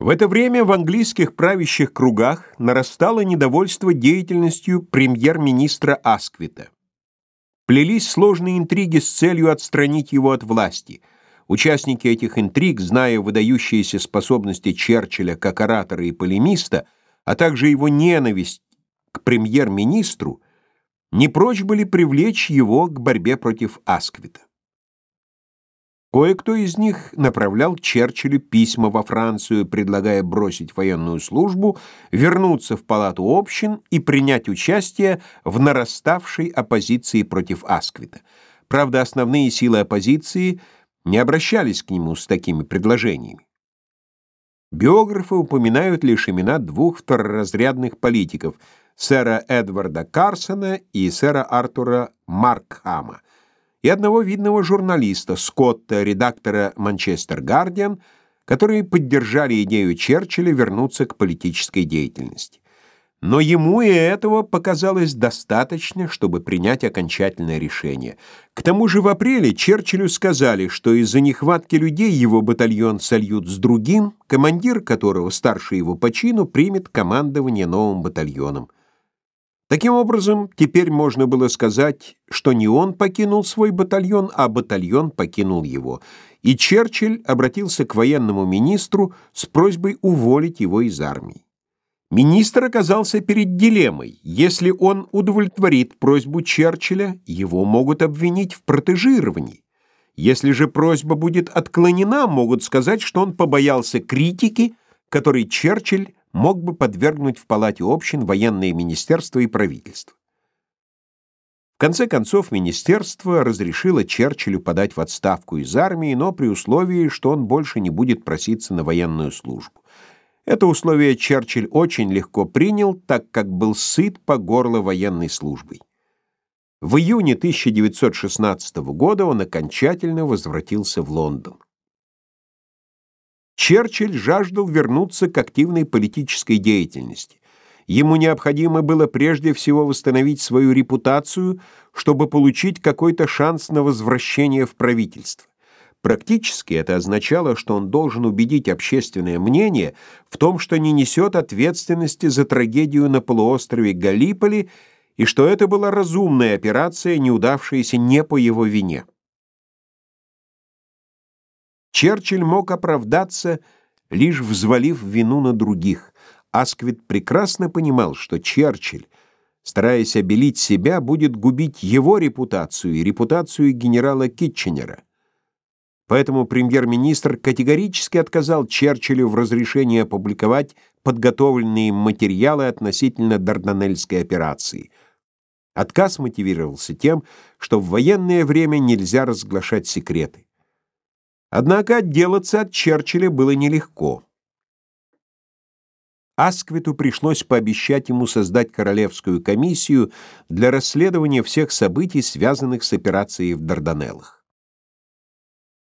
В это время в английских правящих кругах нарастало недовольство деятельностью премьер-министра Асквита. Плелись сложные интриги с целью отстранить его от власти. Участники этих интриг, зная выдающиеся способности Черчилля как оратора и полемиста, а также его ненависть к премьер-министру, не прочь были привлечь его к борьбе против Асквита. Кое-кто из них направлял Черчиллю письма во Францию, предлагая бросить военную службу, вернуться в палату общин и принять участие в нараставшей оппозиции против Асквита. Правда, основные силы оппозиции не обращались к нему с такими предложениями. Биографы упоминают лишь имена двух второразрядных политиков – сэра Эдварда Карсона и сэра Артура Маркхама – и одного видного журналиста, Скотта, редактора «Манчестер Гардиан», которые поддержали идею Черчилля вернуться к политической деятельности. Но ему и этого показалось достаточно, чтобы принять окончательное решение. К тому же в апреле Черчиллю сказали, что из-за нехватки людей его батальон сольют с другим, командир которого, старше его по чину, примет командование новым батальоном. Таким образом, теперь можно было сказать, что не он покинул свой батальон, а батальон покинул его. И Черчилль обратился к военному министру с просьбой уволить его из армии. Министр оказался перед дилеммой. Если он удовлетворит просьбу Черчилля, его могут обвинить в протежировании. Если же просьба будет отклонена, могут сказать, что он побоялся критики, которой Черчилль мог бы подвергнуть в палате общин военные министерства и правительство. В конце концов, министерство разрешило Черчиллю подать в отставку из армии, но при условии, что он больше не будет проситься на военную службу. Это условие Черчилль очень легко принял, так как был сыт по горло военной службой. В июне 1916 года он окончательно возвратился в Лондон. Черчилль жаждал вернуться к активной политической деятельности. Ему необходимо было прежде всего восстановить свою репутацию, чтобы получить какой-то шанс на возвращение в правительство. Практически это означало, что он должен убедить общественное мнение в том, что не несет ответственности за трагедию на полуострове Галиполи и что это была разумная операция, не удавшаяся не по его вине. Черчилль мог оправдаться, лишь взвалив вину на других. Асквит прекрасно понимал, что Черчилль, стараясь обелить себя, будет губить его репутацию и репутацию генерала Китченера. Поэтому премьер-министр категорически отказал Черчиллю в разрешении опубликовать подготовленные материалы относительно Дарданельской операции. Отказ мотивировался тем, что в военное время нельзя разглашать секреты. Однако отделаться от Черчилля было нелегко. Асквиту пришлось пообещать ему создать королевскую комиссию для расследования всех событий, связанных с операцией в Дарданеллах.